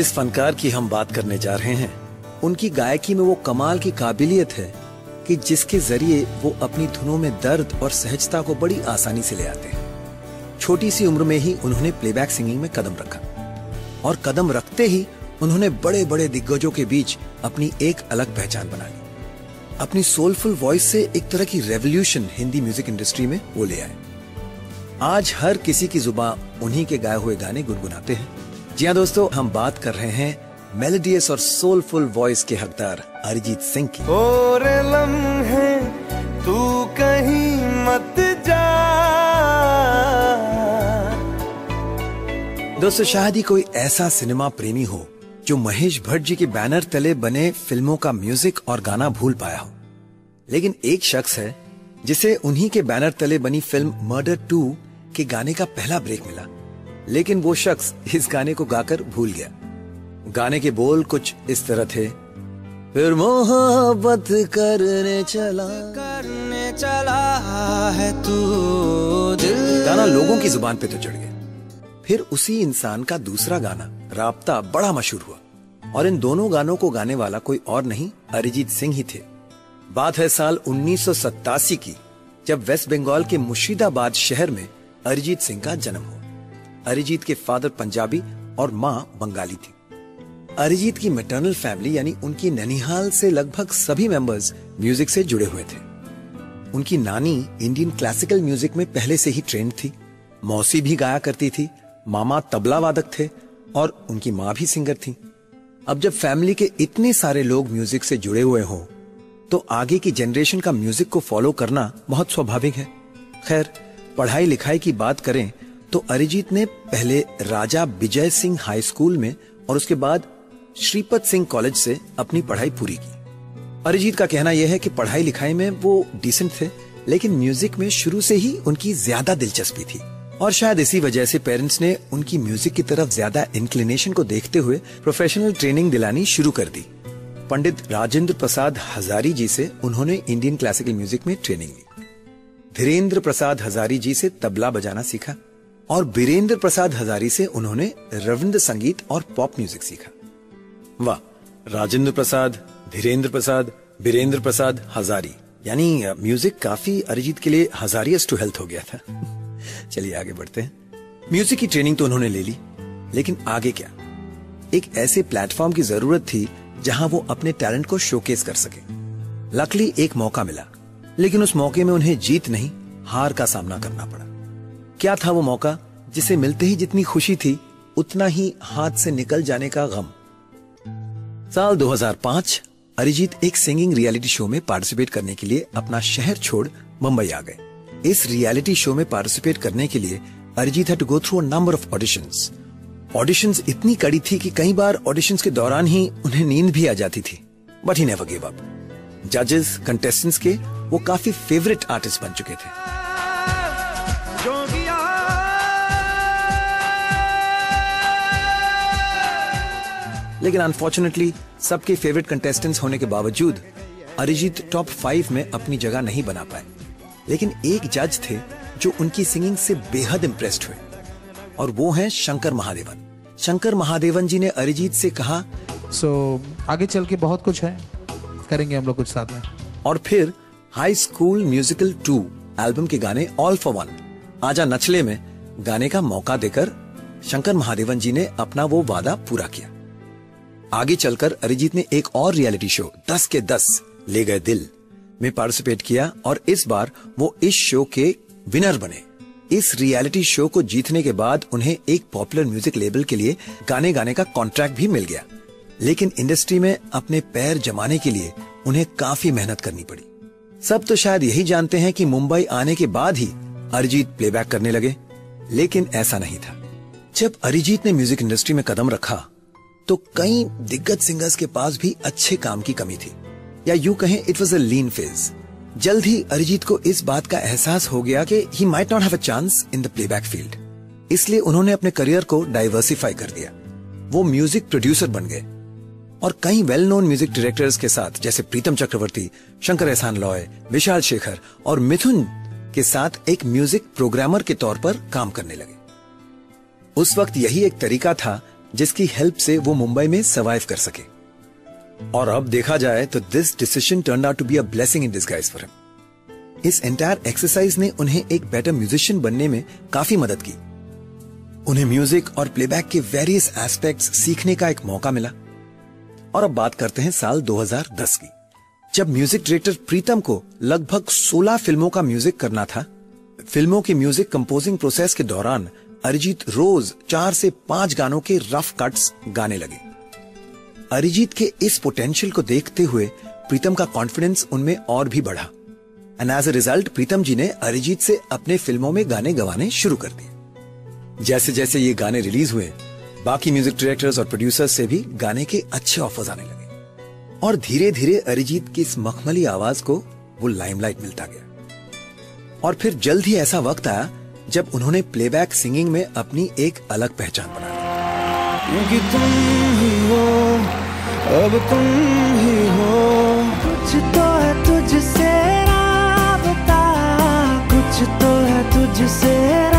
जिस फनकार की हम बात करने जा रहे हैं, उनकी गायकी में वो कमाल की काबिलियत है कि जिसके ज़रिए वो अपनी धुनों में दर्द और सहजता को बड़ी आसानी से ले आते हैं। छोटी सी उम्र में ही उन्होंने प्लेबैक सिंगिंग में कदम रखा। और कदम रखते ही उन्होंने बड़े बड़े दिग्गजों के बीच अपनी एक अलग पहचान बना ली। अपनी सोलफुल वॉइस से एक तरह की रेवोल्यूशन हिंदी म्यूज़िक इंडस्ट्री में वो ले आए। आज हर किसी की जुबा उन्हीं के गाए हुए गाने गुनगुनाते हैं। जी हाँ दोस्तों हम बात कर रहे हैं मेलोडियस और सोलफुल वॉइस के हकदार अरिजीत सिंह की। और लम्हे तू कहीं मत जा। दोस्तों शायद ही कोई ऐसा सिनेमा प्रेमी हो जो महेश भट्ट जी के बैनर तले बने फ़िल्मों का म्यूज़िक और गाना भूल पाया हो। लेकिन एक शख्स है जिसे उन्हीं के बैनर तले बनी फ़िल्म मर्डर टू के गाने का पहला ब्रेक मिला। लेकिन वो शख्स इस गाने को गाकर भूल गया। गाने के बोल कुछ इस तरह थे फिर मोहब्बत करने चला। करने चला है तू दिल। गाना लोगों की ज़ुबान पे तो चढ़ गया। फिर उसी इंसान का दूसरा गाना राबता बड़ा मशहूर हुआ। और इन दोनों गानों को गाने वाला कोई और नहीं अरिजीत सिंह ही थे। बात है साल उन्नीस सौ सतासी की जब वेस्ट बंगाल के मुर्शिदाबाद शहर में अरिजीत सिंह का जन्म हुआ। अरिजीत के फादर पंजाबी और माँ बंगाली थी। अरिजीत की मेटर्नल फैमिली यानी उनकी ननिहाल से लगभग सभी मेंबर्स म्यूज़िक से जुड़े हुए थे। उनकी नानी इंडियन क्लासिकल म्यूज़िक में पहले से ही ट्रेंड थी। मौसी भी गाया करती थी। मामा तबला वादक थे और उनकी माँ भी सिंगर थी। अब जब फैमिली के इतने सारे लोग म्यूज़िक से जुड़े हुए हों तो आगे की जनरेशन का म्यूज़िक को फॉलो करना बहुत स्वाभाविक है। खैर पढ़ाई लिखाई की बात करें तो अरिजीत ने पहले राजा विजय सिंह हाई स्कूल में और उसके बाद श्रीपत सिंह कॉलेज से अपनी पढ़ाई पूरी की। अरिजीत का कहना यह है कि पढ़ाई लिखाई में वो डिसेंट थे, लेकिन म्यूज़िक में शुरू से ही उनकी ज़्यादा दिलचस्पी थी। और शायद इसी वजह से पेरेंट्स ने उनकी म्यूज़िक की तरफ़ ज़्यादा इंक्लिनेशन को देखते हुए प्रोफेशनल ट्रेनिंग दिलानी शुरू कर दी। पंडित राजेंद्र प्रसाद हजारी जी से उन्होंने इंडियन क्लासिकल म्यूज़िक में ट्रेनिंग ली। धीरेन्द्र प्रसाद हजारी जी से तबला बजाना सीखा। और बीरेंद्र प्रसाद हजारी से उन्होंने रविंद्र संगीत और पॉप म्यूज़िक सीखा। वाह, राजेंद्र प्रसाद धीरेन्द्र प्रसाद, बीरेंद्र प्रसाद हजारी। यानी म्यूज़िक काफ़ी अरिजीत के लिए हजारियस टू हेल्थ हो गया था। चलिए आगे बढ़ते हैं। म्यूज़िक की ट्रेनिंग तो उन्होंने ले ली, लेकिन आगे क्या? एक ऐसे प्लेटफॉर्म की ज़रूरत थी जहाँ वो अपने टैलेंट को शोकेस कर सके। लकली एक मौका मिला, लेकिन उस मौके में उन्हें जीत नहीं, हार का सामना करना पड़ा। क्या था वो मौका? जिसे मिलते ही जितनी खुशी थी, उतना ही हाथ से निकल जाने का गम। साल 2005 अरिजीत एक सिंगिंग रियलिटी शो में पार्टिसिपेट करने के लिए अपना शहर छोड़ मुंबई आ गए। इस रियलिटी शो में पार्टिसिपेट करने के लिए Arijit had go through number of auditions auditions इतनी कड़ी थी कि कई बार ऑडिशंस के दौरान ही उन्हें नींद भी आ जाती थी। But he never give up जजेस कंटेस्टेंट्स के वो काफ़ी फेवरेट आर्टिस्ट बन चुके थे। लेकिन अनफॉर्चुनेटली सबके फेवरेट कंटेस्टेंट्स होने के बावजूद अरिजीत टॉप फाइव में अपनी जगह नहीं बना पाए। लेकिन एक जज थे जो उनकी सिंगिंग से बेहद इम्प्रेस्ड हुए और वो हैं शंकर महादेवन। शंकर महादेवन जी ने अरिजीत से कहा सो so, आगे चल के बहुत कुछ है। करेंगे हम लोग कुछ साथ में। और फिर high school musical two album के गाने ऑल फॉर वन आजा नचले में गाने का मौका देकर शंकर महादेवन जी ने अपना वो वादा पूरा किया। आगे चलकर अरिजीत ने एक और रियलिटी शो, दस के दस, ले गए दिल, में पार्टिसिपेट किया और इस बार वो इस शो के विनर बने। इस रियलिटी शो को जीतने के बाद उन्हें एक पॉपुलर म्यूज़िक लेबल के लिए गाने गाने का कॉन्ट्रैक्ट भी मिल गया। लेकिन इंडस्ट्री में अपने पैर जमाने के लिए उन्हें काफ़ी मेहनत करनी पड़ी। सब तो शायद यही जानते हैं कि मुंबई आने के बाद ही अरिजीत प्लेबैक करने लगे, लेकिन ऐसा नहीं था। जब अरिजीत ने म्यूज़िक इंडस्ट्री में कदम रखा तो कई दिग्गज सिंगर्स के पास भी अच्छे काम की कमी थी। या यूँ कहें it was a lean phase जल्द ही अरिजीत को इस बात का एहसास हो गया कि he might not have a chance in the playback field इसलिए उन्होंने अपने करियर को डाइवर्सिफाई कर दिया। वो म्यूज़िक प्रोड्यूसर बन गए। और कई वेल नोन म्यूज़िक डायरेक्टर्स के साथ, जैसे प्रीतम चक्रवर्ती, शंकर एहसान लॉय, विशाल शेखर और मिथुन के साथ एक म्यूज़िक प्रोग्रामर के तौर पर काम करने लगे। उस वक्त यही एक तरीका था जिसकी हेल्प से वो मुंबई में सर्वाइव कर सके। और अब देखा जाए तो this decision turn out to be a blessing in disguise for him इस एंटायर एक्सरसाइज ने उन्हें एक बेटर म्यूजिशियन बनने में काफ़ी मदद की। उन्हें म्यूज़िक और प्लेबैक के वेरियस एस्पेक्ट्स सीखने का एक मौका मिला। और अब बात करते हैं साल 2010 की। जब म्यूज़िक डायरेक्टर प्रीतम को लगभग 16 फ़िल्मों का म्यूज़िक करना था, फ़िल्मों की म्यूज़िक कंपोजिंग प्रोसेस के दौरान अरिजीत रोज चार से पाँच गानों के रफ कट्स गाने लगे। अरिजीत के इस पोटेंशियल को देखते हुए प्रीतम का कॉन्फिडेंस उनमें और भी बढ़ा। And as a result Pritam ji ने अरिजीत से अपने फ़िल्मों में गाने गवाने शुरू कर दिए। जैसे जैसे ये गाने रिलीज़ हुए, बाकी म्यूज़िक डायरेक्टर्स और प्रोड्यूसर्स से भी गाने के अच्छे ऑफर्स आने लगे। और धीरे धीरे अरिजीत की इस मखमली आवाज़ को वो लाइमलाइट मिलता गया। और फिर जल्द ही ऐसा वक्त आया जब उन्होंने प्लेबैक सिंगिंग में अपनी एक अलग पहचान बना तुम ही हो, अब तुम ही हो। कुछ तो है तुझसे कुछ तो है तुझसे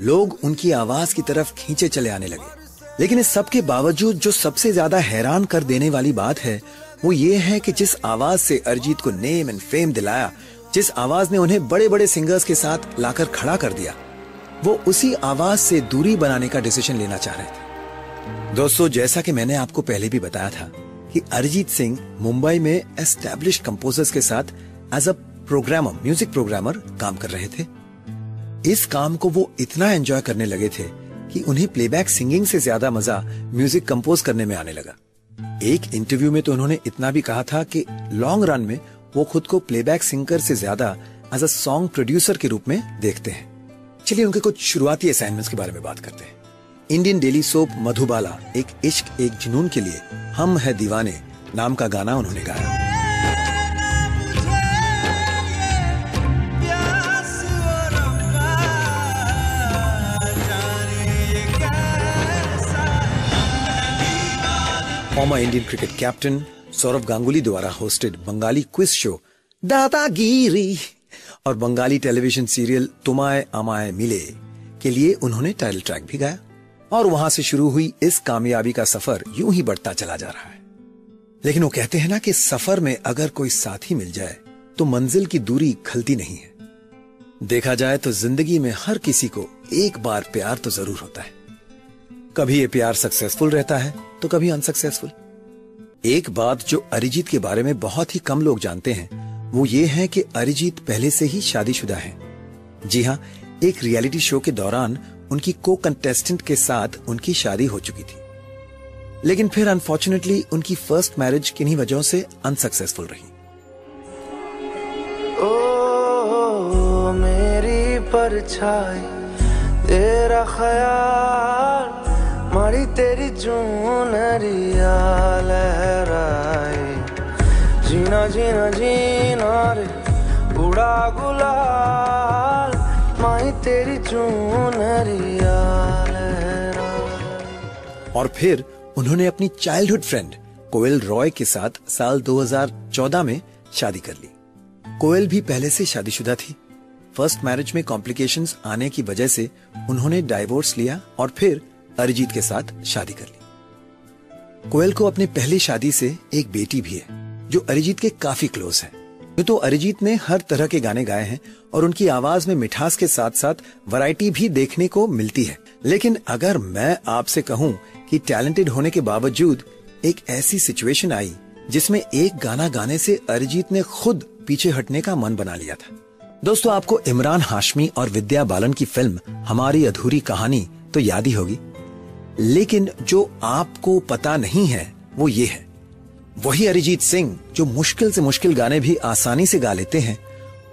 लोग उनकी आवाज़ की तरफ़ खींचे चले आने लगे। लेकिन इस सब के बावजूद जो सबसे ज़्यादा हैरान कर देने वाली बात है, वो ये है कि जिस आवाज़ से अरिजीत को नेम एंड फेम दिलाया, जिस आवाज़ ने उन्हें बड़े बड़े सिंगर्स के साथ लाकर खड़ा कर दिया, वो उसी आवाज़ से दूरी बनाने का डिसीज़न लेना चाह रहे थे। दोस्तों, जैसा कि मैंने आपको पहले भी बताया था कि अरिजीत सिंह मुंबई में एस्टेब्लिश कंपोजर्स के साथ as a programmer music programmer काम कर रहे थे। इस काम को वो इतना एंजॉय करने लगे थे कि उन्हें प्लेबैक सिंगिंग से ज़्यादा मज़ा म्यूज़िक कंपोज करने में आने लगा। एक इंटरव्यू में तो उन्होंने इतना भी कहा था कि लॉन्ग रन में वो खुद को प्लेबैक सिंगर से ज़्यादा एज अ सॉन्ग प्रोड्यूसर के रूप में देखते हैं। चलिए उनके कुछ शुरुआती असाइनमेंट्स के बारे में बात करते हैं। इंडियन डेली सोप मधुबाला, एक इश्क, एक जुनून के लिए हम है दीवाने, नाम का गाना उन्होंने गाया। Former Indian cricket captain Sourav Ganguly द्वारा hosted Bengali quiz show Dadagiri और बंगाली टेलीविज़न सीरियल तुमाए अमाए मिले के लिए उन्होंने टाइटल ट्रैक भी गाया। और वहाँ से शुरू हुई इस कामयाबी का सफ़र यूँ ही बढ़ता चला जा रहा है। लेकिन वो कहते हैं ना कि सफ़र में अगर कोई साथी मिल जाए तो मंजिल की दूरी खलती नहीं है। देखा जाए तो ज़िंदगी में हर किसी को एक बार प्यार तो ज़रूर होता है। कभी ये प्यार सक्सेसफुल रहता है तो कभी अनसक्सेसफुल एक बात जो अरिजीत के बारे में बहुत ही कम लोग जानते हैं, वो ये है कि अरिजीत पहले से ही शादीशुदा है। जी हाँ एक रियलिटी शो के दौरान उनकी को कंटेस्टेंट के साथ उनकी शादी हो चुकी थी। लेकिन फिर अनफॉर्चुनेटली उनकी फ़र्स्ट मैरिज किन्हीं वजहों से अनसक्सेसफुल रही। ओ मेरी परछाई, तेरा ख्याल मारी तेरी चूनरिया लहराए। जीना जीना जीना रे उड़ा गुलाल माई तेरी लहराए। और फिर उन्होंने अपनी चाइल्डहुड फ्रेंड कोयल रॉय के साथ साल 2014 में शादी कर ली। कोयल भी पहले से शादीशुदा थी। फ़र्स्ट मैरिज में कॉम्प्लिकेशंस आने की वजह से उन्होंने डाइवोर्स लिया और फिर अरिजीत के साथ शादी कर ली। कोयल को अपनी पहली शादी से एक बेटी भी है, जो अरिजीत के काफ़ी क्लोज है। तो अरिजीत ने हर तरह के गाने गाए हैं और उनकी आवाज़ में मिठास के साथ साथ वैरायटी भी देखने को मिलती है। लेकिन अगर मैं आपसे कहूँ कि टैलेंटेड होने के बावजूद एक ऐसी सिचुएशन आई, जिसमें एक गाना गाने से अरिजीत ने खुद पीछे हटने का मन बना लिया था। दोस्तों, आपको इमरान हाशमी और विद्या बालन की फ़िल्म हमारी अधूरी कहानी तो याद ही होगी। लेकिन जो आपको पता नहीं है वो ये है। वही अरिजीत सिंह जो मुश्किल से मुश्किल गाने भी आसानी से गा लेते हैं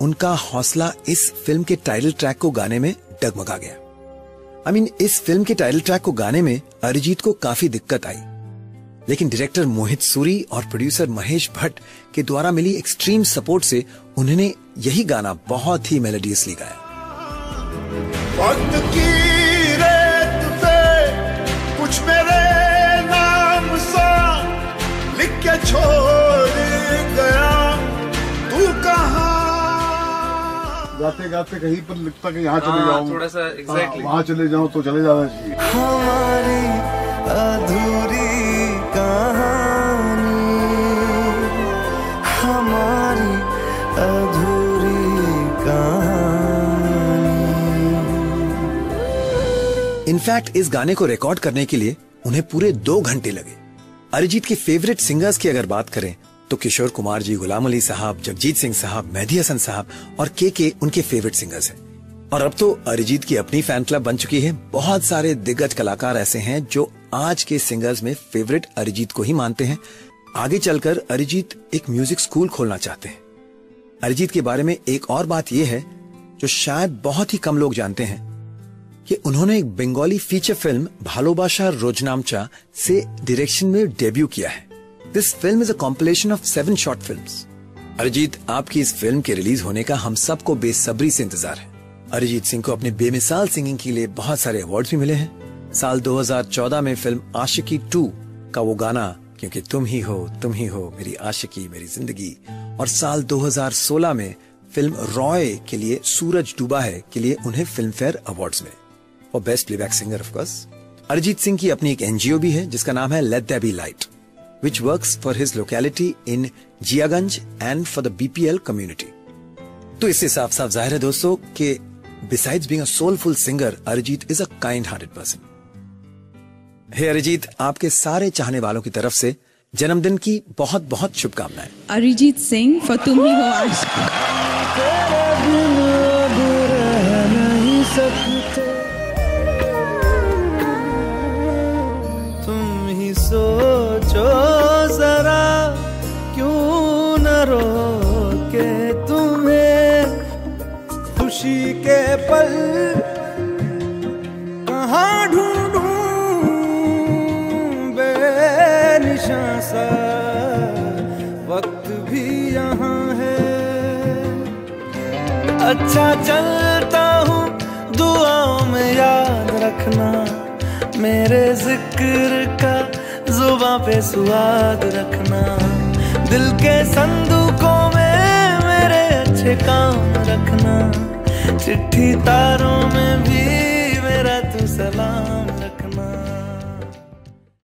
उनका हौसला इस फ़िल्म के टाइटल ट्रैक को गाने में डगमगा गया। आई I मीन mean, इस फ़िल्म के टाइटल ट्रैक को गाने में अरिजीत को काफ़ी दिक्कत आई। लेकिन डायरेक्टर मोहित सूरी और प्रोड्यूसर महेश भट्ट के द्वारा मिली एक्सट्रीम सपोर्ट से उन्होंने यही गाना बहुत ही मेलोडियसली गाया। छोड़ गया। तू कहाँ? गाते गाते कहीं पर लिखता कि यहाँ चले हाँ, जाऊँ। थोड़ा सा हाँ, exactly. वहाँ चले जाऊँ तो चले जाना चाहिए। हमारी अधूरी कहानी हमारी अधूरी कहानी। इनफैक्ट इस गाने को रिकॉर्ड करने के लिए उन्हें पूरे दो घंटे लगे। अरिजीत के फेवरेट सिंगर्स की अगर बात करें तो किशोर कुमार जी, गुलाम अली साहब, जगजीत सिंह साहब, मेहदी हसन साहब और के के उनके फेवरेट सिंगर्स हैं। और अब तो अरिजीत की अपनी फ़ैन क्लब बन चुकी है। बहुत सारे दिग्गज कलाकार ऐसे हैं जो आज के सिंगर्स में फेवरेट अरिजीत को ही मानते हैं। आगे चलकर अरिजीत एक म्यूज़िक स्कूल खोलना चाहते हैं। अरिजीत के बारे में एक और बात यह है, जो शायद बहुत ही कम लोग जानते हैं। कि उन्होंने एक बंगाली फीचर फ़िल्म भालोबाशा रोजनामचा, से डायरेक्शन में डेब्यू किया है। This film is a compilation of seven short films Arijit, आपकी इस फ़िल्म के रिलीज़ होने का हम सबको बेसब्री से इंतज़ार है। अरिजीत सिंह को अपने बेमिसाल सिंगिंग के लिए बहुत सारे अवार्ड भी मिले हैं। साल 2014 में फ़िल्म आशिकी 2 का वो गाना, क्योंकि तुम ही हो, तुम ही हो मेरी आशिकी, मेरी ज़िंदगी। और साल 2016 में फ़िल्म रॉय के लिए सूरज डूबा है, के लिए उन्हें फ़िल्म फेयर अवार्ड मिले। और best playback singer of course Arijit Singh की अपनी एक एनजीओ भी है जिसका नाम है let there be light which works for his locality in Jiaganj and for the BPL community. तो इससे साफ़ साफ़ ज़ाहिर है दोस्तों कि besides being a soulful singer, Arijit is a kind-hearted person. हे अरिजीत आपके सारे चाहने वालों की तरफ़ से जन्मदिन की बहुत बहुत शुभकामनाएँ अरिजीत सिंह for तुम ही हो आज अच्छा चलता हूँ, दुआओं में याद रखना। मेरे ज़िक्र का जुबा पे स्वाद रखना। दिल के संदूकों में मेरे अच्छे काम रखना। चिट्ठी तारों में भी